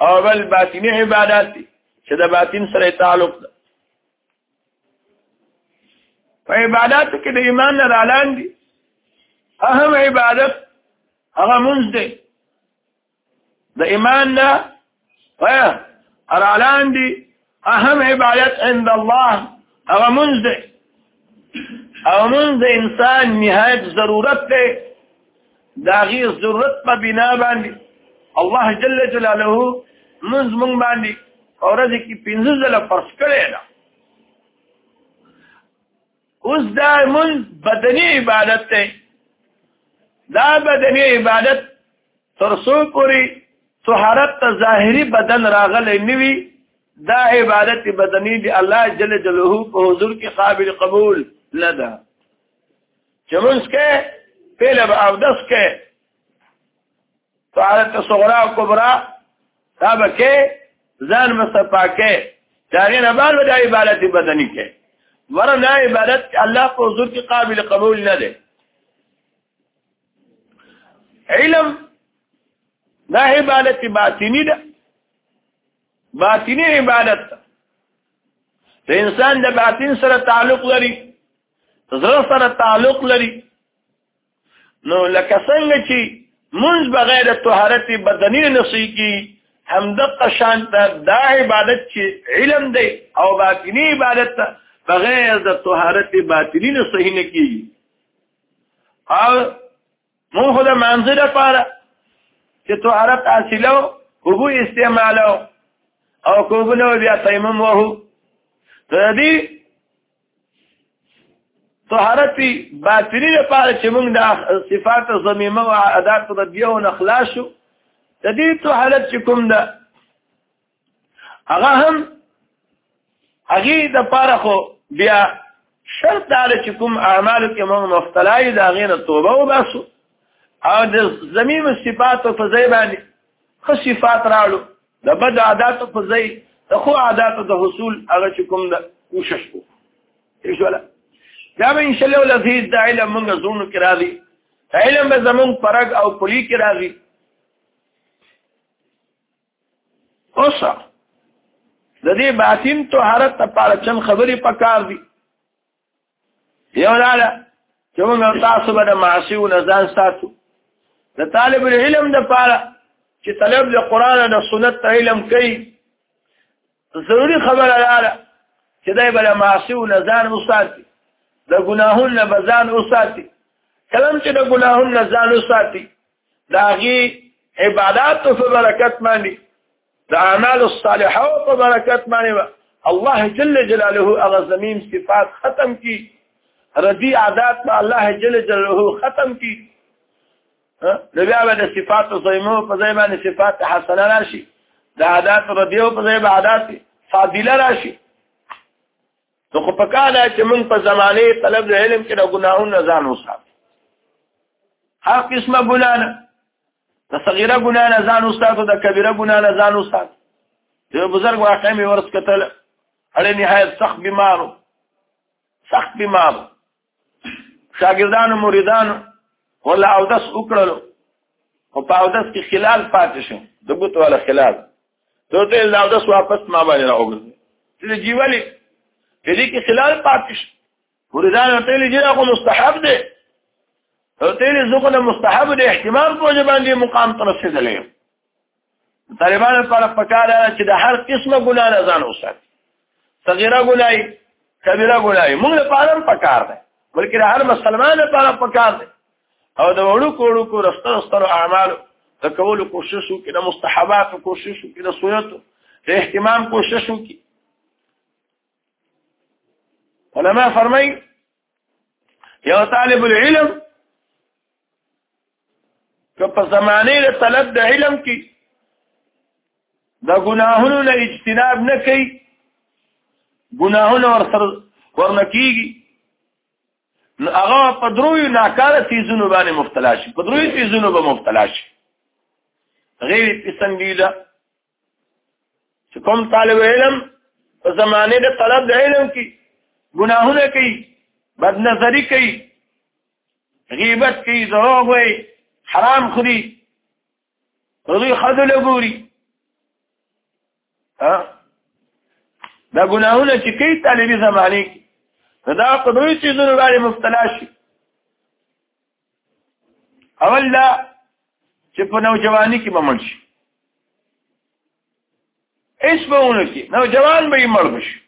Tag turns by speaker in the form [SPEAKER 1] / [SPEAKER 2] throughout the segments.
[SPEAKER 1] او بل باطنی عبادت دی چې د باطن سره تعلق ده په عبادت کې د ایمان نه رالان دي اهم عبادت هغه مونږ دی د ایمان نه رالان دي اهم عبادت عند الله هغه مونږ دی او مونږ د انسان نهایت ضرورت دی دا غي ضرورت په بنا باندې الله جل جلاله مونږ مونږ باندې اورځ کې پنځه ځله فرض کړی دا اوس دا مونږ بدني عبادت دی دا بدني عبادت تر څو پوری طهارت ته ظاهری بدن راغلی نوي دا عبادت بدنی دی الله جل جلاله په حضور کې قابل قبول نه ده چې موږ کې پیله به او دس کې طهارت صغرا او کبرا دا به کې ځان مستپاکه داغه نه بار د عبادت بدني کې ورنه عبادت الله په حضور کې قابل قبول نه ده علم دا عبادت باطنی ده باطنی عبادت ده د انسان د باطن سره تعلق لري زړه سره تعلق لري نو لکه څنګه چې منځ بغیر طهارت بدنی نصی کی هم د قشان ته دا عبادت چې علم دی او باطنی عبادت ته بغیر د طهارت باطنی نصی نه کیږي او مونږ خو د مانځه لپاره چې طهارت حاصلو وبو استعمالو او کوبنو بیا تیمم وهو د دې طهارت باطنی لپاره چې موږ د صفات زمیمه او عادات ربیه او نخلاصو د دې طهارت چې کوم ده هغه هم هغه د پاره خو بیا شرط دا چې کوم اعمال کې موږ مختلای دا غینه توبه وباسو او د زمیم صفات په ځای باندې خو صفات راړو د بد عادت په ځای د خو عادت د حصول هغه چې کوم د کوشش کو ایشواله دا به ان شاء الله لذیذ د علم موږ زونو کې راځي علم به زمون پرګ او پلی کې راځي اوس د دې باطن طهارت لپاره چن خبرې پکار دي یو دا ده چې موږ تاسو به د معصیو نه ځان ساتو د طالب العلم لپاره چې طلب د قران او د سنت علم کوي ضروری خبره ده چې دای بل معصیو نه ځان وساتي د ګناهونو نه ځان وساتي کلم چې د ګناهونو نه ځان وساتي داغي عبادت په برکت باندې د اعمال الصالحه په برکت باندې الله جل جلاله هغه زمين صفات ختم کی رضی عادات په الله جل جلاله ختم کی نو بیا به د صفات صیمو په ځای باندې صفات حسنه راشي د عادات رضیو په ځای به عادات فاضله راشي نو خو په کاله چې موږ په زمانه طلب د علم کې د ګناهونو ځان وساتو هر قسمه ګناه نه د صغیره ګناه نه ځان وساتو د کبیره ګناه نه ځان وساتو د بزرګ واقع مې ورس کتل اړې نهایت سخت بیمارو سخت بیمارو شاګردانو مریدانو ولا او داس وکړلو او په او داس کې خلال پاتې شو د ګوت ولا خلال ته ته لا او داس واپس ما باندې راوګرځي چې جیوالی په دې کې خلال پاتې شو مریدانو ته لې جره کو مستحب دی او ته لې زغه مستحب دی احتمال په ځبان دی مقام ترسیدلې طالبانو لپاره پکار ده چې د هر قسمه ګناه نه ځان وساتي صغیره ګناي کبیره ګناي موږ لپاره هم پکار ده بلکې د هر مسلمان لپاره پکار ده او د وړو کوړو کو رستر رستر اعمال د کولو کوشش وکړي د مستحبات کوشش وکړي د سنت د اهتمام کوشش وکړي علما فرمایي یو طالب العلم که په زمانه د طلب د علم کې د ګناهونو نه اجتناب نه کوي ګناهونه ور سره ورنه کیږي نو هغه په دروي ناکاره تیزونو باندې مبتلا شي په دروي تیزونو به مبتلا شي غیر پسندیده چې کوم طالب علم په زمانه د طلب د علم کې ګناهونه کوي بد نظری کوي غیبت کوي دروغ وي حرام خوري دوی خذل ګوري ها دا ګناهونه چې کوي طالبي زمانه کې دا په دوی چې زونه باندې مبتلا شي اول دا چې په نوجواني کې به مړ شي هیڅ به ونه کړي نوجوان به یې مړ بشي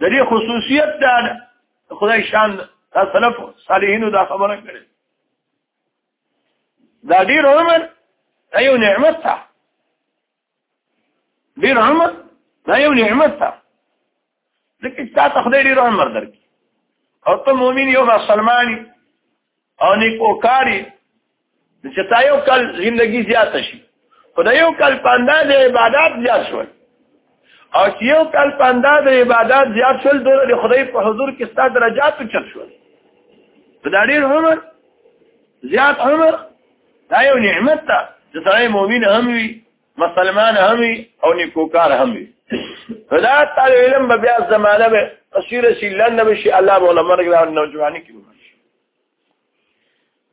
[SPEAKER 1] د دې خصوصیت دا ده خدای شان دا سلف صالحینو دا خبره کړې دا ډیر عمر ایو نعمت ته ډیر عمر دا یو نعمت ده ځکه چې تا ته خدای ډیر عمر درکړي او ته مؤمن یو مسلمانی او نیکوکاری چې تا یو کال ژوندۍ زیات شي خدای یو کال پاندا د عبادت زیات شول او چې یو کال پاندا د عبادت زیات شول د خدای په حضور کې ستاسو درجات چت شول په دا ډیر عمر زیات عمر دا یو نعمت ده چې سړی مؤمن هم وي مسلمان هم وي او نیکوکار هم وي دا طالب علم به بیا زمانه به قصیره شي لنډه به شي الله به له مرګ له نوجواني کې وشي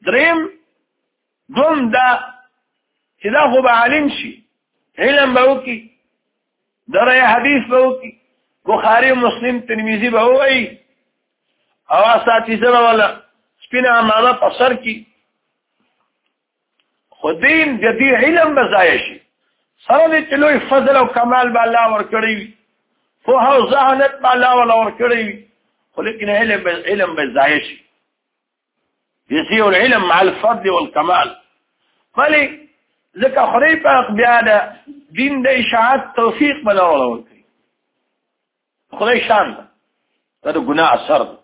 [SPEAKER 1] دریم دوم دا چې دا خو به عالم شي علم به وکړي دغه حدیث به وکي بخاری مسلم ترمذی به وایي او اساتذه ولا سپینه امامه په سر کې خدین د دې علم بزای شي سره دې چې لوی فضل او کمال به الله ورکړي وي په هو ذهنت به الله ورکړي وي خو لیکن علم علم بزای شي يسير العلم مع الفضل والكمال ولی ځکه خدای پاک بیا د دین د اشاعت توفیق بل ورول کوي خدای شان ده دا ګناه اثر ده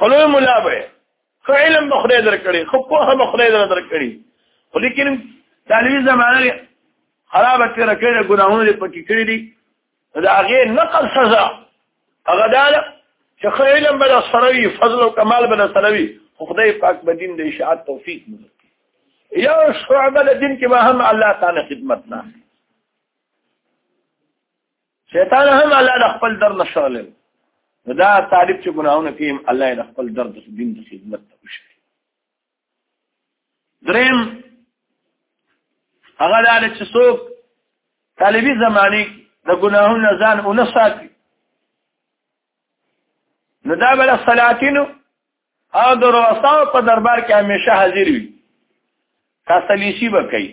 [SPEAKER 1] خلوی مولا به خو علم به خدای درکړي خو پوهه به خدای درکړي خو لیکن تعلیمي زمانه خرابه تیر کړي ګناهونه پکې کړي دي دا هغه نقل سزا هغه دا چې خو علم بل سره وي فضل او کمال بل سره وي خو خدای پاک به دین د اشاعت توفیق مو یا شعبه د دین کې به هم الله تعالی خدمت نه شیطان هم الله د خپل در نشغل دا طالب چې ګناونه کوي الله د خپل درد دین د خدمت ته وشي دریم هغه لاله چې څوک طالبي زماني د ګناهونو ځان او نه ساتي نو دا بل صلاتینو او دروستاو په دربار کې همیشه حاضر وي تاسو لیشي وکړي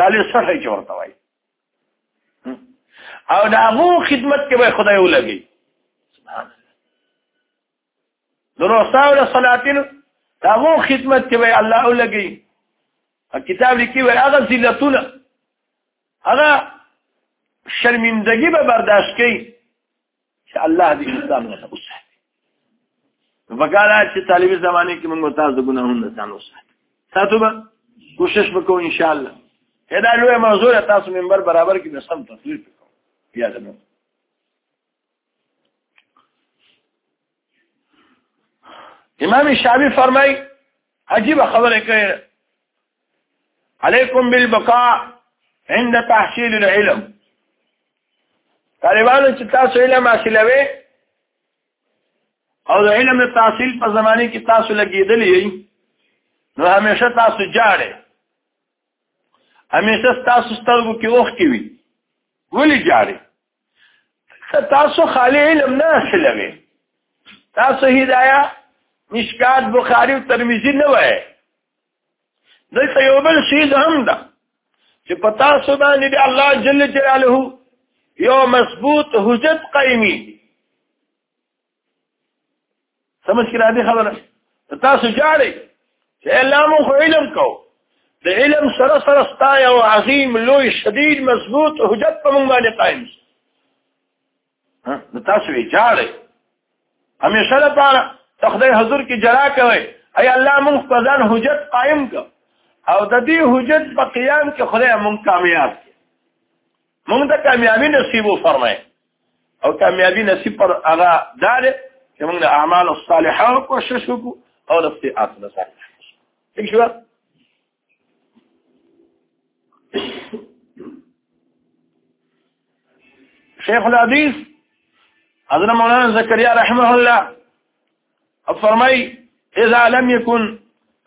[SPEAKER 1] تاسو سره چورته وای او دا غو خدمت کې به خدای ولګي سبحان الله د رسول الله صلاتینو دا مو خدمت کې وي الله ولګي کتاب لیکي وي هغه ذلتونه هغه شرمندگی به برداشت کوي چې الله دې انسان نه وسه وګاله چې طالبي زمانه کې موږ تاسو د ګناهونو نه ځان وسه تاسو به کوشش وکړو ان شاء الله دا لوی موضوع تاسو منبر برابر کې د سم تفصیل وکړو بیا زموږ امام شافعي فرمای عجیب خبره کوي عليكم بالبقاء عند تحصيل العلم طالبانو چې تاسو علم حاصلوي او د علم د تحصیل په زمانه کې تاسو لګیدلی یي نو همیشه تاسو جاړي همیشه تاسو سترګو کې اوخ کې وي ولې جاړي تاسو خالی علم نه حاصلوي تاسو هدايه مشکات بخاری او ترمذی نه وای دلته یو بل شی هم ده چې په تاسو باندې دی الله جل جلاله یو مضبوط حجت قائمي سمجھ کې راځي خبره تاسو جاړي چې الله مو علم کو د علم سره سره ستا یو عظیم لوی شدید مضبوط حجت په مونږ باندې قائم شي د تاسو یې جاړي همیشه لپاره تخدای حضور کې جرا کوي اي الله مونږ په ځان حجت قائم کو او د دې حجت په قیام کې خدای مونږ کامیاب مونږ ته کامیابی نصیب وفرمای او کامیابی نصیب پر هغه دار چې مونږ د اعمال الصالحه کوشش وکړو او د سیئات نه ځان ٹھیک شو شیخ الحدیث حضرت مولانا زکریا رحمه الله اب فرمائی اذا لم يكن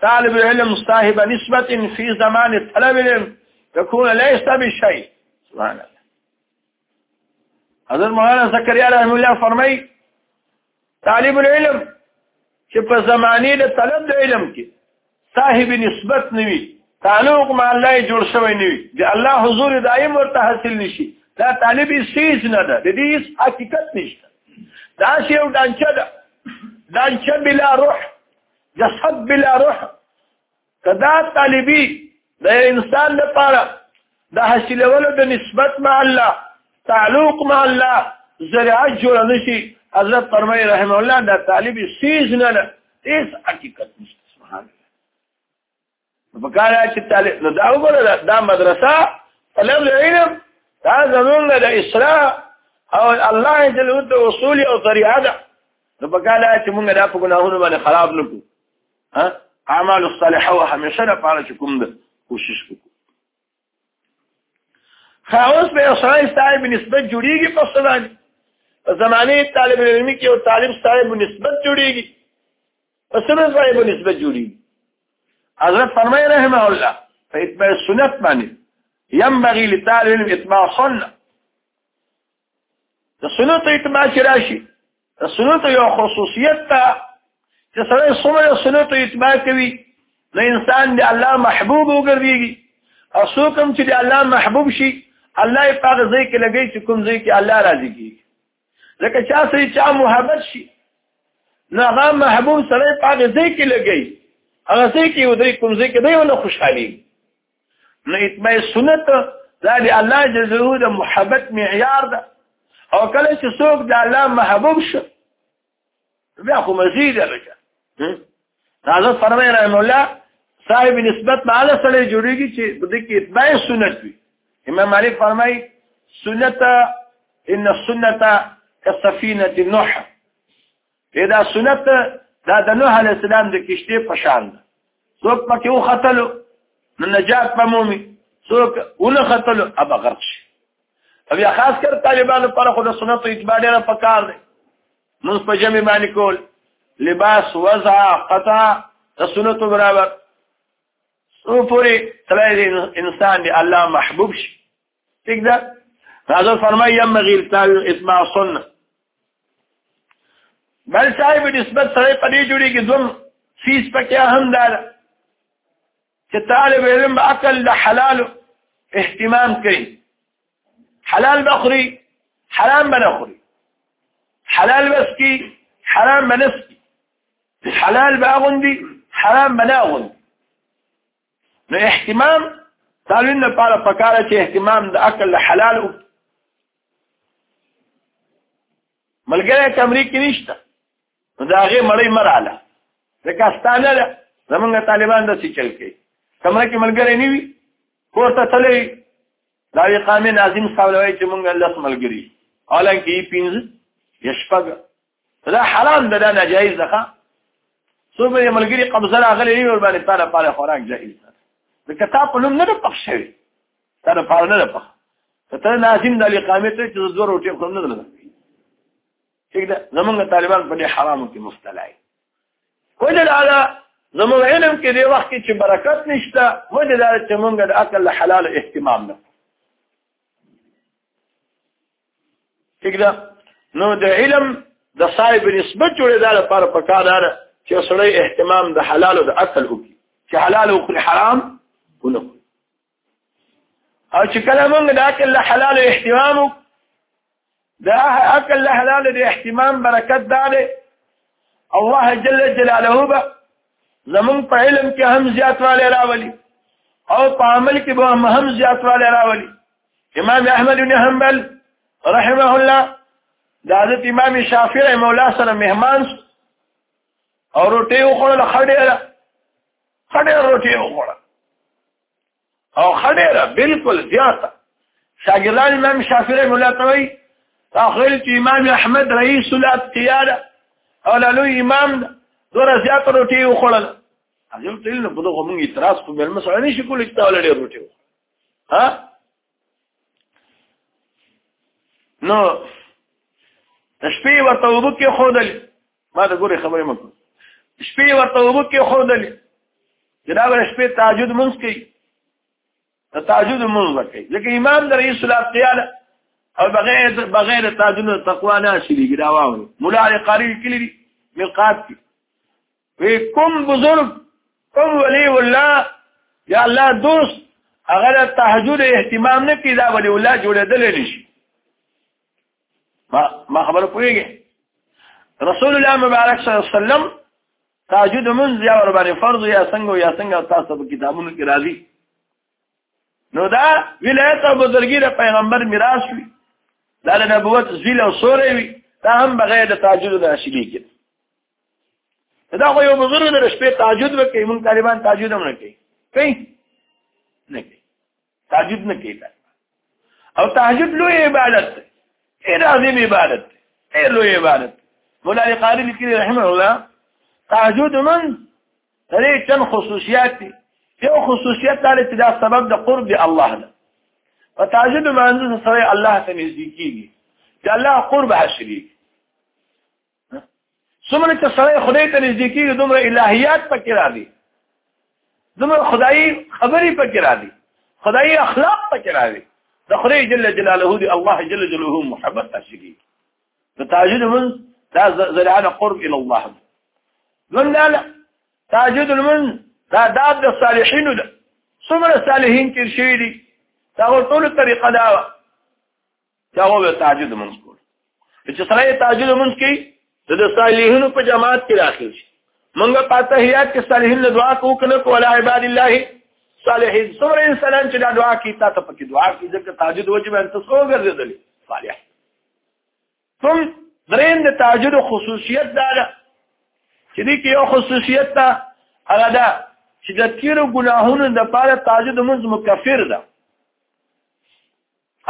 [SPEAKER 1] طالب العلم صاحب نسبة في زمان طلب العلم يكون ليس بشيء سبحان الله حضرت مولانا زكريا رحمه الله فرمائی طالب العلم شبه زماني لطلب العلم طلب صاحب نسبت نوي تعلق مع الله جوړ شوی نوي د الله حضور دایم ورته حاصل نشي دا طالب سیز نه ده د دې حقیقت نشته دا شی یو دانچه ده دانچه بلا روح جسد بلا روح کدا طالبي د انسان لپاره د حاصلولو د نسبت مع الله تعلق مع الله ذریعه جوړ نشي حضرت فرمایي رحم الله دا طالب سیز نه نه هیڅ حقیقت نشته سبحان الله فکر چې طالب نو دا وګوره دا مدرسه طلب العلم دا زمون د اسراء او الله جل وعلا اصول او طریقه ده نو فکر چې موږ دا په ګناهونو باندې خراب نکو ها اعمال الصالحه همیشه لپاره چې کوم ده کوشش وکړو خاوس به اسرائیل صاحب نسبت جوړیږي په سلام په زمانه طالب علمي کې او طالب صاحب نسبت جوړیږي په سره صاحب نسبت جوړیږي حضرت فرمای رحمه الله په اتباع سنت باندې ينبغي لطالب العلم اتباع سنت د سنت ته اتباع چې راشي د سنت یو خصوصیت ته چې سره څومره سنت ته اتباع کوي نو انسان د الله محبوب وګرځي او څوک هم چې د الله محبوب شي الله یې په ځای کې لګي چې کوم ځای کې الله راضي کیږي ځکه چا سره چا محبت شي نو هغه محبوب سره په ځای کې لګي هغه ځای کې ودرې کوم ځای کې دی ونه خوشحالي نو اتباع سنت دا دی الله جزو د محبت معیار ده او کله چې څوک د الله محبوب شو بیا خو مزید لکه حضرت فرمای رحم الله صاحب نسبت به هغه سره جوړیږي چې په دې کې اتباع سنت وي امام مالک فرمای سنت ان السنه كسفينه نوح دا سنت دا د نوح علی السلام د کشته په شان ده څوک پکې وختلو نو نجات په مومي څوک ونه ختلو ابا غرق شي بیا خاص کر طالبانو پر خو د سنت اتباع ډیر په کار دی نو په جمع باندې کول لباس وضع قطع د سنت برابر سو پوری تلای انسان دی الله محبوب شي ٹھیک ده حضرت فرمایي یم مغیل تاو اتباع سنت بل صاحب نسبت سره په دې جوړي کې دوم فیس پکې هم ده چې طالب علم عقل د حلال اهتمام کوي حلال بخوري حرام بنخوري حلال بسكي حرام بنسكي حلال باغندي حرام بناغندي نو اهتمام تعلیم لپاره پکاره چې اهتمام د عقل له حلال او ملګری کمرې کې نشته نو دا هغه مړی مراله ځکه ستانه ده زمونږ طالبان د څه چل کوي کمره کې ملګری نیوي کور ته تللی دا وی قامې ناظم صاحب لوي چې مونږ الله ملګری حالانکه یې پینځه یشپګ دا حرام ده دا ناجایز ده څو به ملګری قبضه راغلی وي ور باندې تعالی پاره خوراک جایز ده د کتاب په نوم نه ده پخ شوی دا د پاره نه ده پخ ته ته لازم د اقامه ته چې زور او ټیپ نه ده ٹھیک ده زمونږ طالبان په دې حرامو کې مبتلا دي کله دا زمونږ علم کې دی وخت چې برکت نشته ولې دا چې مونږ د عقل حلال اهتمام نه څنګه نو د علم د صاحب نسبت جوړې دا لپاره پکار ده چې سړی اهتمام د حلال او د اصل وکړي چې حلال او حرام ونه او چې کله موږ د اکل حلال اهتمام دا اکل حلال د اهتمام برکت ده الله جل جلاله به زمون په علم کې هم زیاتوالی راولي او په عمل کې به هم زیاتوالی راولي امام احمد بن حنبل رحمه الله د حضرت امام شافعي مولا سره مهمان او روټي وخوړل خړډه خړډه روټي وخوړل او خړډه بالکل زیاته شاګردان امام شافعي مولا ته وایي تاخل چې امام احمد رئیس الاتقیاء او لالو امام دوره زیات روټي وخوړل هغه تل نه په دغه مونږ اعتراض کوو بل مسله نشي کولای چې تاول ډېر روټي ها نو شپې ورته وبو کې خودل ما دا ګوري خبرې مکو شپې ورته وبو کې خودل جناب شپې تهجد مونږ کوي تهجد مونږ کوي ځکه امام د رئیس القیاده او بغیر بغیر تهجد تقوا نه شي لګي دا واو مولا قاری کلی دی ملقات کی وی کوم بزرگ کوم ولی الله یا الله دوست هغه تهجد اهتمام نه کوي دا ولی الله جوړېدل نشي ما ما خبره پوهیږي رسول الله مبارک صلی الله علیه وسلم تهجد منځ یا ور باندې فرض یا څنګه یا څنګه تاسو په کتابونو کې راځي نو دا ولایت او بزرګی د پیغمبر میراث وي دا د نبوت ذیل او سورې وي دا هم بغیر د تهجد نه شي کېږي دا خو یو بزرګ د شپې تهجد وکړي مونږ طالبان تهجد هم نه کوي کوي نه کوي تهجد نه کوي او تهجد لوی عبادت دی ډېر عظیم عبادت دی ډېر لوی عبادت مولا علي قاري لیکلي رحمه الله تهجد من لري چند خصوصیات دي یو خصوصیت دا چې دا سبب د قرب دی الله نه په تهجد باندې سره الله ته نږدې کیږي چې الله قرب حاصلېږي څومره چې سره خدای ته نږدې کیږي دومره الهیات پکې راځي دومره خدایي خبرې پکې راځي خدایي اخلاق پکې راځي د خدای جل جلاله دی الله جل جلاله محبت تشکی د تاجد من دا زرعنا قرب الى الله من لا لا تاجد من دا داب د صالحین ده څومره صالحین کې شوی دي دا ټول طریقه دا دا وو تهجد مونږ کول چې سره تهجد مونږ کی د صالحینو په جماعت کې داخل شي مونږ په تحیات کې صالحین له دعا کو کنه کو ولا عباد الله صالحین سمره انسان چې دا دعا کی تا ته پکې دعا کی ځکه تهجد وجب انت سو ګرځیدل صالح ثم درین د تهجد خصوصیت دا ده چې دې کې یو خصوصیت ده هغه ده چې د تیرو ګناهونو د پاره تهجد مونږ مکفر ده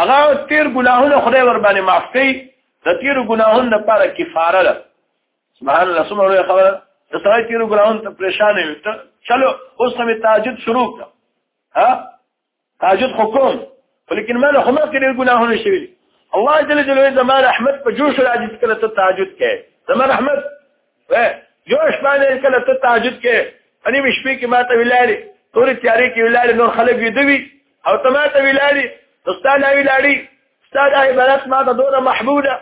[SPEAKER 1] هغه تیر ګناهونه خدای ور باندې معاف کوي د تیر ګناهونو لپاره کفاره ده سبحان الله سمره خبره د سړی تیر ګناهونو ته پریشان وي ته چلو اوس هم تهجد شروع کړه ها تهجد حکم ولیکن ما له خمر کې ډیر ګناهونه شوي الله جل جلاله زما رحمت په جوش راځي کله ته تهجد کوي زما رحمت یو شپه نه کله ته تهجد کې اني مشپې کې ماته ویلاري تور تیارې کې ویلاري نور خلک ویدوي او ته ماته ویلاري دوستانه ویلاري استاد عبارت ماته دوره محبوبه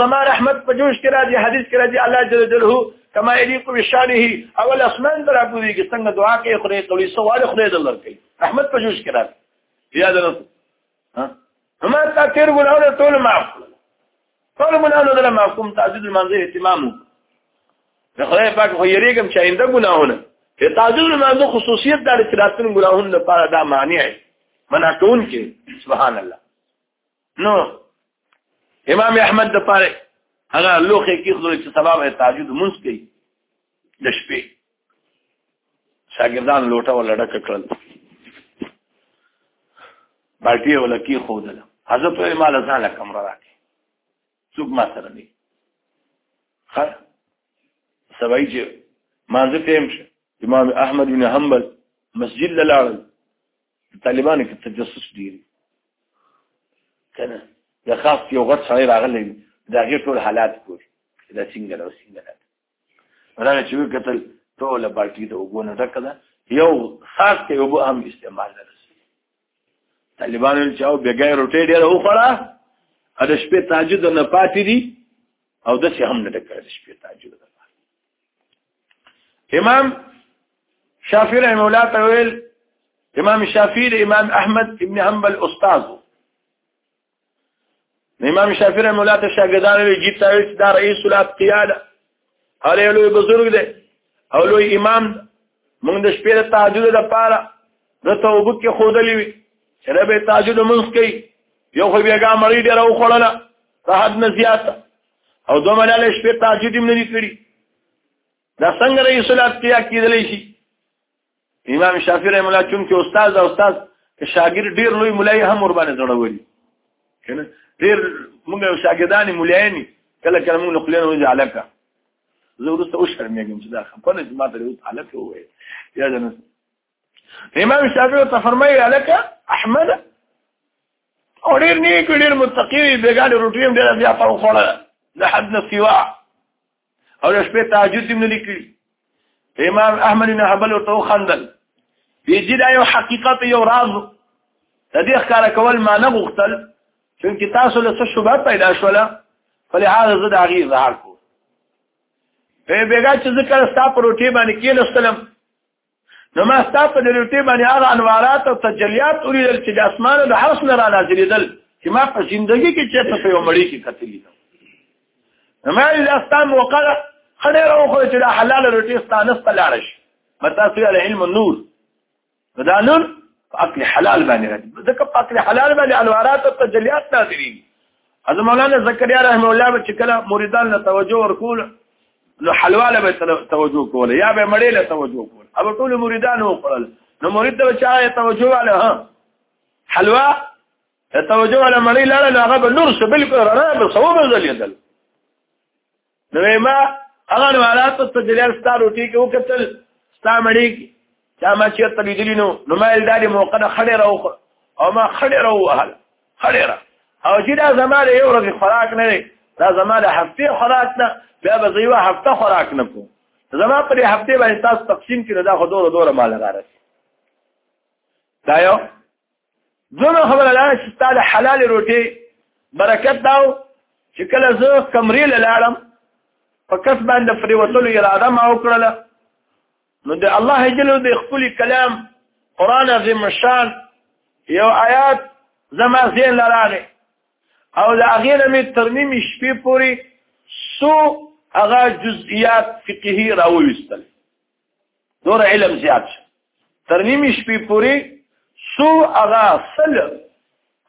[SPEAKER 1] زما رحمت په جوش کې راځي حدیث کې راځي الله جل جلاله کما یلیق بشانه اول اسمان در ابوږي کې څنګه دعا کوي خدای قولی سوال خدای دلر کوي رحمت په جوش کې راځي یاد نه ما تا تیر ګناونه ټول معاف ټول ګناونه دل معاف کوم تعجود المنزل اهتمام د خدای پاک خو یریګم چې آینده ګناونه په تعجود المنزل خصوصیت دار چې راتلون ګناهونه لپاره دا معنی دی منا ټول کې سبحان الله نو امام احمد د پاره هغه لوخه کې خو چې سبب تعجود منځ کوي د شپې شاګردان لوټه ولړه کړل باټي ولکی خودل حضرت مال ځان لکم راکې څوک ما سره دی خا سبای چې مانځه تیم شه امام احمد بن حنبل مسجد لاړ طالبانو کې تجسس ډیر کنه د خاص یو غټ سړی راغلی دا غیر ټول حالات کوي دا څنګه راو څنګه راغی چې وکتل ټوله باټي د اوبو نه ډکه ده یو ساس کې اوبو هم استعمال نه رسي طالبانو چې او بګای روټي ډېر وخړه ا د شپې تهجد نه پاتې دي او د څه هم نه ډکه د شپې تهجد نه پاتې امام شافعي رحمه الله تعالی امام شافعي امام احمد ابن حنبل استاد امام شافعي رحمه الله ته شاګردان وی جیب تاویل چې دا رئیس الاتقیا ده هغه لوی بزرګ دی او لوی امام موږ د شپې د تهجد لپاره د توبه کې خودلې وی چې ربه تهجد مونږ کوي یو خو بیا ګامړی دی راو خړله صحت نه زیات او دوه ملاله شپې تهجد هم نه کړی دا څنګه رئیس الاتقیا کېدلی شي امام شافعي رحم الله چون کې استاد او استاد شاګرد ډیر لوی مولای هم ور باندې ځړولي کنه ډیر موږ شاګردان مولایانی کله کله موږ نقلین وځي علاقه زه ورسته او شرمېږم چې دا خپل چې ما ته یو علاقه وې یا جنس امام شافعي ته فرمایي علاقه احمد او ډیر نیک ډیر متقی بیګاله روټیم ډیر بیا په خوړه د حد نه سیوا او د شپې تهجد هم نه لیکي امام احمد بن حنبل ورته خندل دې دې دا یو حقیقت یو راز د دې ښکار کول ما نه غوښتل چې تاسو له څه شوبه پیدا شوله فلهذا زه د هغې اظهار کوم په بیګا چې ذکر ستا پروټې باندې کېنستلم نو ما ستا په دریوتې باندې هغه انوارات او تجلیات ولیدل چې د اسمانو د حرس نه را نازلېدل چې ما په ژوندګي کې چېرته په یو مړی کې کتلي نو ما دا ستا موقع ده ښه ډېره وخوره چې دا حلاله روټي ستا نسته لاړه شي ما تاسو یې علم النور نو دا نور په اکل حلال باندې راځي ځکه په اکل حلال باندې انوارات او تجلیات نازلېږي از مولانا زکریا رحم الله به کله مریدان له توجه ورکول نو حلواله به توجه کوله یا به مړې له توجه کوله اب ټول مریدان وکړل نو مرید ته چا توجه واله ها حلوا توجه واله مړې لاړه هغه به نور څه بالکل را به صوب زلیدل نو ما هغه حالات په تجلیل ستا روټي کې وکتل ستا مړی کې دا ما چې ته لیدلی نو نو ما دا د موقع نه خړې راوخه او ما خړې راوهل خړې را او چې دا زماره یو ورځ خوراک نه دی دا زماره هفته خوراک نه بیا به زه یو هفته خوراک نه کوم زما په هفته باندې تاسو تقسیم کړئ دا خو دوره دوره مال راځي دا یو دومره خبره دا چې ستا د حلال روټي برکت داو چې کله زه کمرې له لاړم په کس باندې فرې وتلو اراده ما وکړله نو د الله جل د خپل کلام قران عظیم شان یو آیات زما زین لراغه او د اغیر می ترمیم شپې پوری سو هغه جزئیات فقهي راوېستل دور علم زیات شو تر نیمې شپې پورې سو هغه سل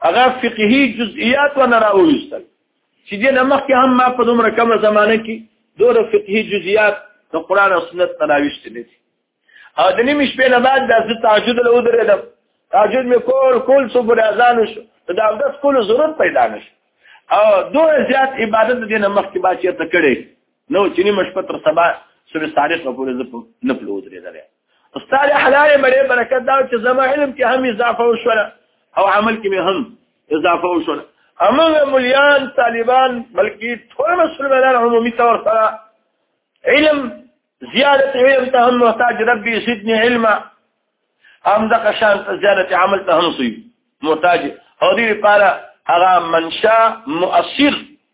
[SPEAKER 1] هغه فقهي جزئیات ونه راوېستل چې دې مخکې هم ما په دومره کمه زمانه کې دور فقهي جزئیات د قران او سنت نه راوېستل دي او د نیمې شپې نه بعد د تعجد له ودرېدم تعجد مې کول کول څو پر اذان شو د عبادت کول ضرورت پیدا نشو او دوه زیات عبادت دې نه مخکې باچې ته کړې نو چې نیمه شپه تر سبا سورې صادق په پوره زپو نه پلو درېدلې استاد حلال مړې برکت دا چې زما علم کې هم اضافه وشوله او عمل کې مې هم اضافه وشوله امغه مليان طالبان بلکې ټول مسلمانان عمومي تور سره علم زیادت علم ته هم محتاج ربي سيدني علما هم د قشان زیادت عمل ته هم سي محتاج او دې لپاره هغه منشا مؤثر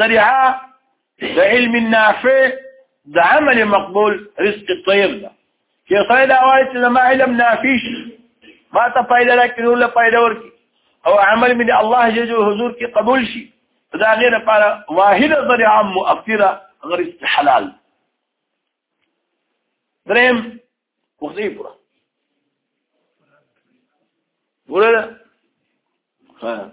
[SPEAKER 1] ذریعه د علم نافع د عمل مقبول رزق طيب ده چې خدای دا وایي چې ما علم نافع شي ما ته پیدا راکړي نو له پیدا ورکړي او عمل من الله جل جلاله حضور کې قبول شي دا غیر لپاره واحده ذریعه مؤثره غیر حلال دریم وخدي پورا ورله ها